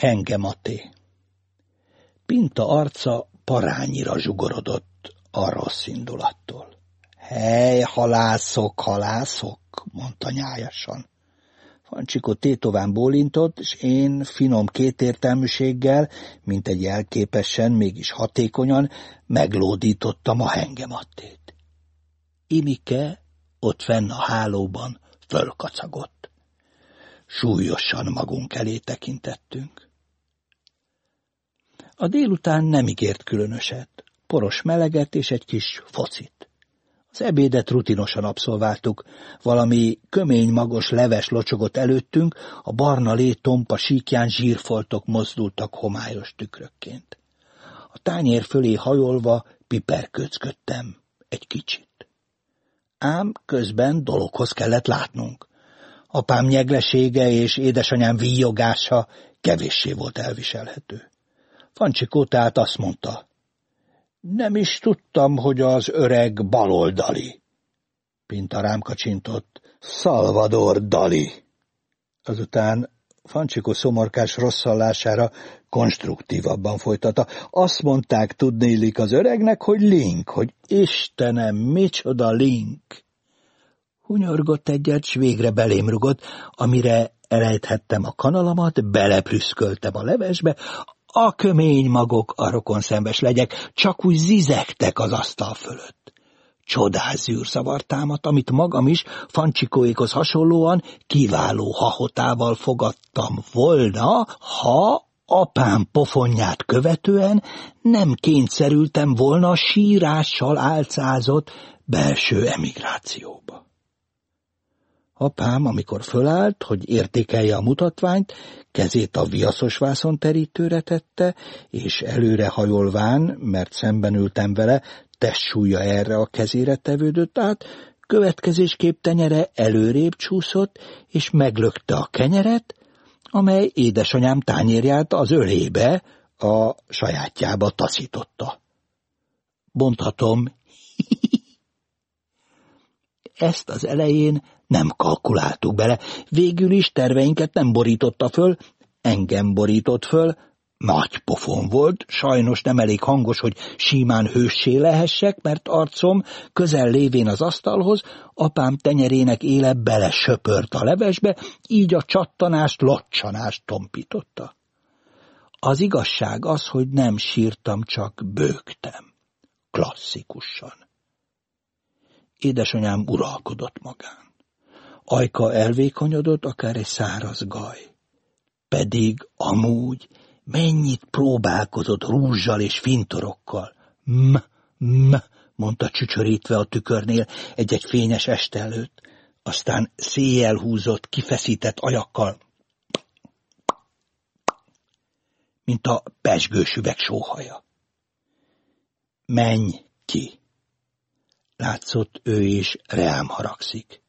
Hengematé. Pinta arca parányira zsugorodott a rossz indulattól. Hely, halászok, halászok, mondta nyájasan. Fancsikó tétován bólintott, és én finom kétértelműséggel, mint egy jelképesen, mégis hatékonyan meglódítottam a hengemattét. Imike ott fenn a hálóban fölkacagott. Súlyosan magunk elé tekintettünk. A délután nem ígért különöset, poros meleget és egy kis focit. Az ebédet rutinosan abszolváltuk, valami kömény magos leves locsogott előttünk, a barna lé tompa síkján zsírfoltok mozdultak homályos tükrökként. A tányér fölé hajolva piperköcködtem egy kicsit. Ám közben dologhoz kellett látnunk. Apám nyeglesége és édesanyám víjogása kevéssé volt elviselhető. Fancsikó tehát azt mondta, nem is tudtam, hogy az öreg baloldali. Pinta rám kacsintott. Salvador Dali. Azután Fancsikó szomorkás rosszallására konstruktívabban folytatta. Azt mondták, tudnélik az öregnek, hogy Link, hogy Istenem, micsoda Link. Hunyorgott egyet, s végre belém rugott, amire elejthettem a kanalamat, beleprüszköltem a levesbe, a kömény magok a rokon szembes legyek, csak úgy zizektek az asztal fölött. Csodás zűrszavar támadt, amit magam is fancsikóékhoz hasonlóan kiváló hahotával fogadtam volna, ha apám pofonját követően nem kényszerültem volna sírással álcázott belső emigrációba. Apám, amikor fölállt, hogy értékelje a mutatványt, kezét a viaszos vászon terítőre tette, és előre hajolván, mert szemben ültem vele, testsúlya erre a kezére tevődött át, következésképp tenyere előrébb csúszott, és meglökte a kenyeret, amely édesanyám tányérját az ölébe, a sajátjába taszította. Bonthatom, ezt az elején nem kalkuláltuk bele, végül is terveinket nem borította föl, engem borított föl, nagy pofon volt, sajnos nem elég hangos, hogy simán hőssé lehessek, mert arcom közel lévén az asztalhoz, apám tenyerének éle bele söpört a levesbe, így a csattanást, locsanást tompította. Az igazság az, hogy nem sírtam, csak bőgtem. Klasszikusan. Édesanyám uralkodott magán. Ajka elvékonyodott, akár egy száraz gaj. Pedig amúgy mennyit próbálkozott rúzsal és fintorokkal. M, m, mondta csücsörítve a tükörnél egy-egy fényes este előtt, aztán széjjel húzott, kifeszített ajakkal, mint a pesgős üveg sóhaja. Menj ki! Látszott, ő is reám haragszik.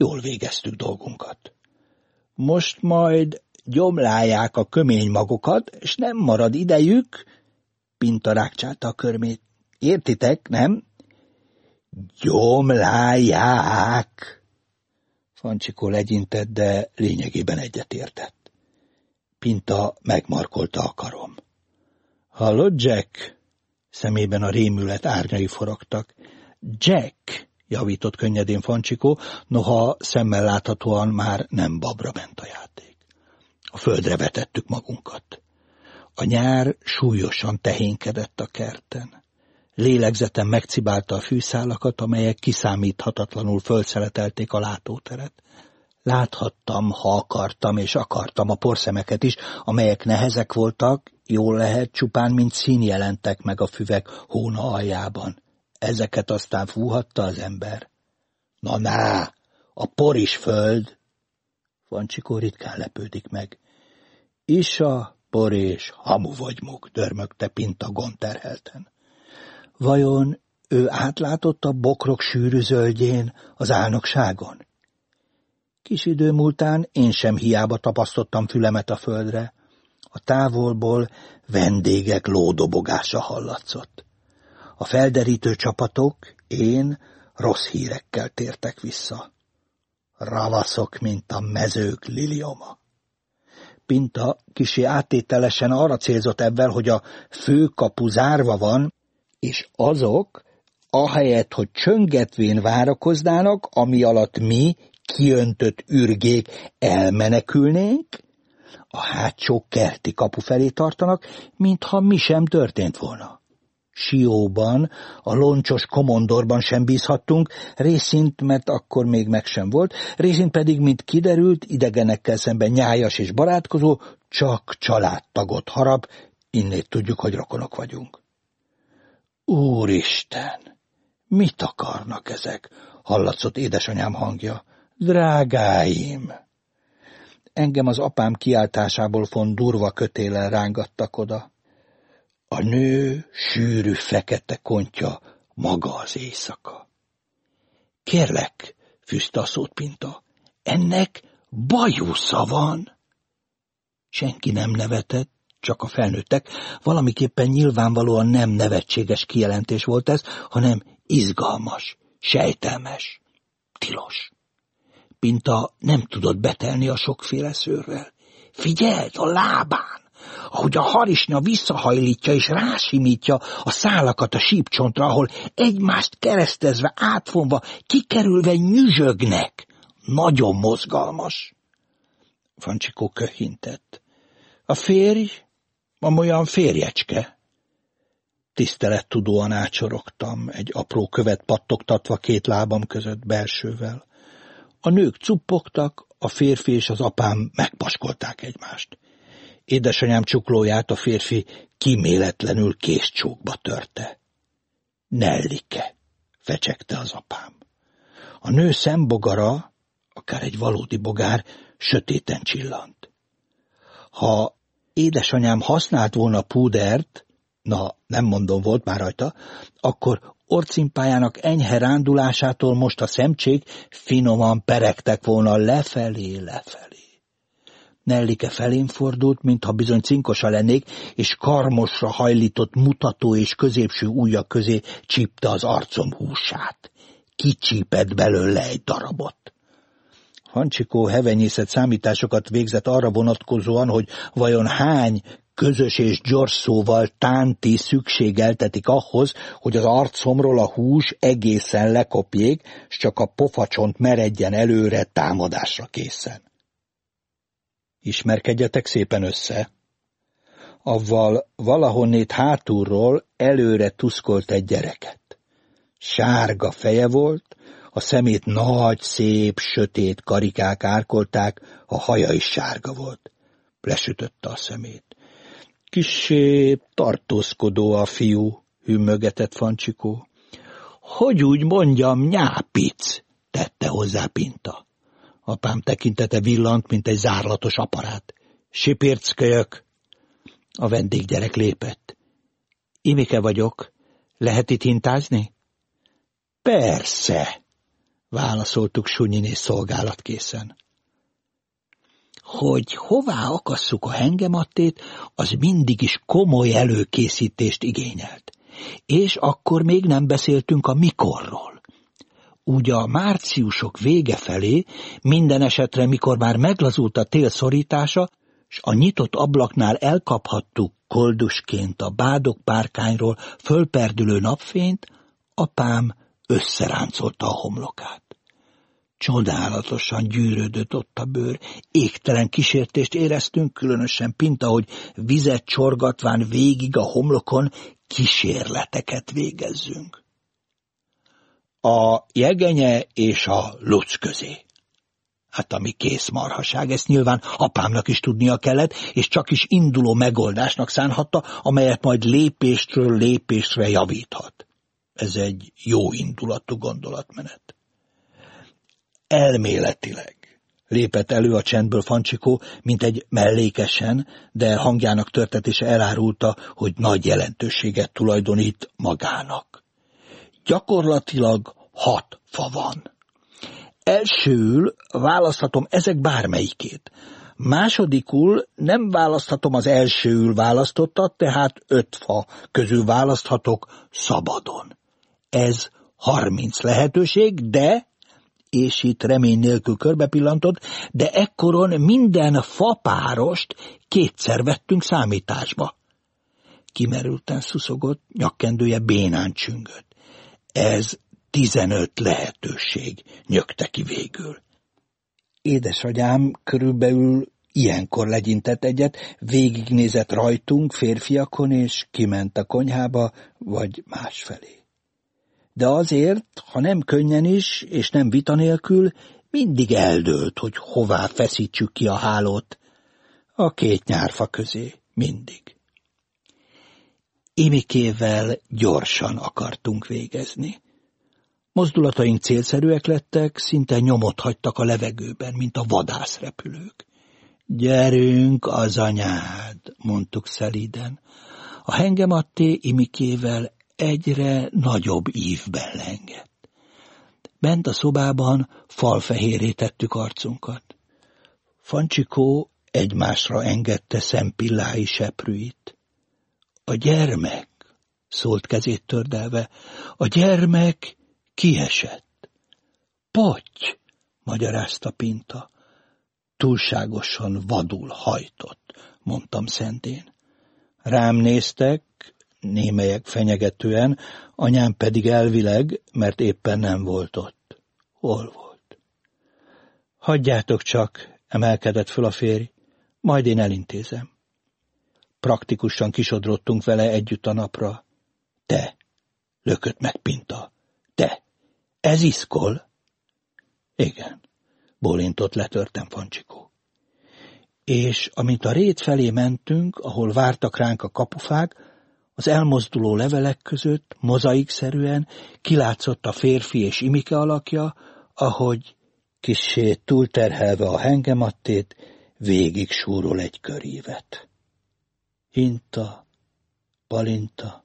Jól végeztük dolgunkat. Most majd gyomlálják a kömény magokat, és nem marad idejük, Pinta rákcsálta a körmét. Értitek, nem? Gyomlálják! Fancsikó legyintett, de lényegében egyetértett. Pinta megmarkolta a karom. Hallod, Jack? Szemében a rémület árnyai forogtak. Jack! Javított könnyedén Fancsikó, noha szemmel láthatóan már nem babra ment a játék. A földre vetettük magunkat. A nyár súlyosan tehénkedett a kerten. Lélegzetem megcibálta a fűszálakat, amelyek kiszámíthatatlanul fölszeletelték a látóteret. Láthattam, ha akartam, és akartam a porszemeket is, amelyek nehezek voltak, jól lehet, csupán mint szín jelentek meg a füvek hóna aljában. Ezeket aztán fúhatta az ember. Na ná, a por is föld. Fancsikó ritkán lepődik meg. Isa, por és hamu muk, dörmögte Pinta gonterhelten. Vajon ő átlátott a bokrok sűrű zöldjén az álnokságon? Kis idő múltán én sem hiába tapasztottam fülemet a földre. A távolból vendégek lódobogása hallatszott. A felderítő csapatok, én rossz hírekkel tértek vissza. Ravaszok, mint a mezők lilioma. Pinta kisé áttételesen arra célzott ebben, hogy a főkapu zárva van, és azok, ahelyett, hogy csöngetvén várakoznának, ami alatt mi, kiöntött ürgék elmenekülnénk, a hátsó kerti kapu felé tartanak, mintha mi sem történt volna. Sióban, a loncsos komondorban sem bízhattunk, részint, mert akkor még meg sem volt, részint pedig, mint kiderült, idegenekkel szemben nyájas és barátkozó, csak családtagot harap, innét tudjuk, hogy rokonok vagyunk. Úristen! Mit akarnak ezek? hallatszott édesanyám hangja. Drágáim! Engem az apám kiáltásából von durva kötélen rángattak oda. A nő sűrű fekete kontja maga az éjszaka. Kérlek, fűzte a szót Pinta, ennek bajusza van. Senki nem nevetett, csak a felnőttek, valamiképpen nyilvánvalóan nem nevetséges kijelentés volt ez, hanem izgalmas, sejtelmes, tilos. Pinta nem tudott betelni a sokféle szőrrel. Figyeld a lábán, ahogy a harisnya visszahajlítja és rásimítja a szálakat a sípcsontra, ahol egymást keresztezve, átfonva, kikerülve nyüzsögnek. Nagyon mozgalmas. Fancsikó köhintett. A férj, olyan férjecske, Tisztelettudóan ácsorogtam, egy apró követ pattogtatva két lábam között belsővel. A nők cuppogtak, a férfi és az apám megpaskolták egymást. Édesanyám csuklóját a férfi kiméletlenül késcsókba törte. Nellike, fecsegte az apám. A nő szembogara, akár egy valódi bogár, sötéten csillant. Ha édesanyám használt volna púdert, na nem mondom, volt már rajta, akkor orcimpájának enyhe rándulásától most a szemcsék finoman peregtek volna lefelé, lefelé. Nellike felén fordult, mintha bizony cinkosa lennék, és karmosra hajlított mutató és középső ujja közé csípte az arcom húsát. Kicsípett belőle egy darabot. Hancsikó hevenyészet számításokat végzett arra vonatkozóan, hogy vajon hány közös és gyors szóval tánti szükségeltetik ahhoz, hogy az arcomról a hús egészen lekopjék, s csak a pofacsont meredjen előre támadásra készen. Ismerkedjetek szépen össze. Avval valahonnét hátulról előre tuszkolt egy gyereket. Sárga feje volt, a szemét nagy, szép, sötét karikák árkolták, a haja is sárga volt. Lesütötte a szemét. Kissé tartózkodó a fiú, hűmögetett Fancsikó. Hogy úgy mondjam, nyápic, tette hozzá Pinta. Apám tekintete villant, mint egy zárlatos aparát. Sipirckölyök! A vendéggyerek lépett. Imike vagyok. Lehet itt hintázni? Persze, válaszoltuk Sunyiné szolgálatkészen hogy hová akasszuk a hengemattét, az mindig is komoly előkészítést igényelt. És akkor még nem beszéltünk a mikorról. Úgy a márciusok vége felé, minden esetre, mikor már meglazult a tél szorítása, s a nyitott ablaknál elkaphattuk koldusként a bádok párkányról fölperdülő napfényt, apám összeráncolta a homlokát. Csodálatosan gyűrődött ott a bőr. Égtelen kísértést éreztünk, különösen Pinta, hogy vizet csorgatván végig a homlokon kísérleteket végezzünk. A jegenye és a luc közé. Hát ami kész marhaság, ezt nyilván apámnak is tudnia kellett, és csak is induló megoldásnak szánhatta, amelyet majd lépésről lépésre javíthat. Ez egy jó indulatú gondolatmenet elméletileg. Lépett elő a csendből Fancsikó, mint egy mellékesen, de hangjának törtetése elárulta, hogy nagy jelentőséget tulajdonít magának. Gyakorlatilag hat fa van. Elsőül választhatom ezek bármelyikét. Másodikul nem választhatom az elsőül választottat, tehát öt fa közül választhatok szabadon. Ez harminc lehetőség, de és itt remény nélkül körbepillantott, de ekkoron minden fapárost kétszer vettünk számításba. Kimerülten szuszogott, nyakkendője bénán csüngött. Ez tizenöt lehetőség, nyögte ki végül. Édesanyám körülbelül ilyenkor legyintett egyet, végignézett rajtunk, férfiakon, és kiment a konyhába, vagy másfelé. De azért, ha nem könnyen is, és nem vita nélkül, mindig eldőlt, hogy hová feszítsük ki a hálót. A két nyárfa közé, mindig. Imikével gyorsan akartunk végezni. Mozdulataink célszerűek lettek, szinte nyomot hagytak a levegőben, mint a vadászrepülők. Gyerünk az anyád, mondtuk szelíden. A hengematté Imikével egyre nagyobb ívben lengett. Bent a szobában falfehéré tettük arcunkat. Fancsikó egymásra engedte szempillái seprűit. A gyermek, szólt kezét tördelve, a gyermek kiesett. Potty, magyarázta Pinta. Túlságosan vadul hajtott, mondtam szentén. Rám néztek, némelyek fenyegetően, anyám pedig elvileg, mert éppen nem volt ott. Hol volt? Hagyjátok csak, emelkedett föl a férj, majd én elintézem. Praktikusan kisodrottunk vele együtt a napra. Te, lökött meg Pinta, te, ez iszkol? Igen, bólintott letörtem Fancsikó. És amint a rét felé mentünk, ahol vártak ránk a kapufák, az elmozduló levelek között mozaikszerűen kilátszott a férfi és imike alakja, ahogy kissé túlterhelve a hengemattét, végig súrol egy körívet. Hinta, palinta,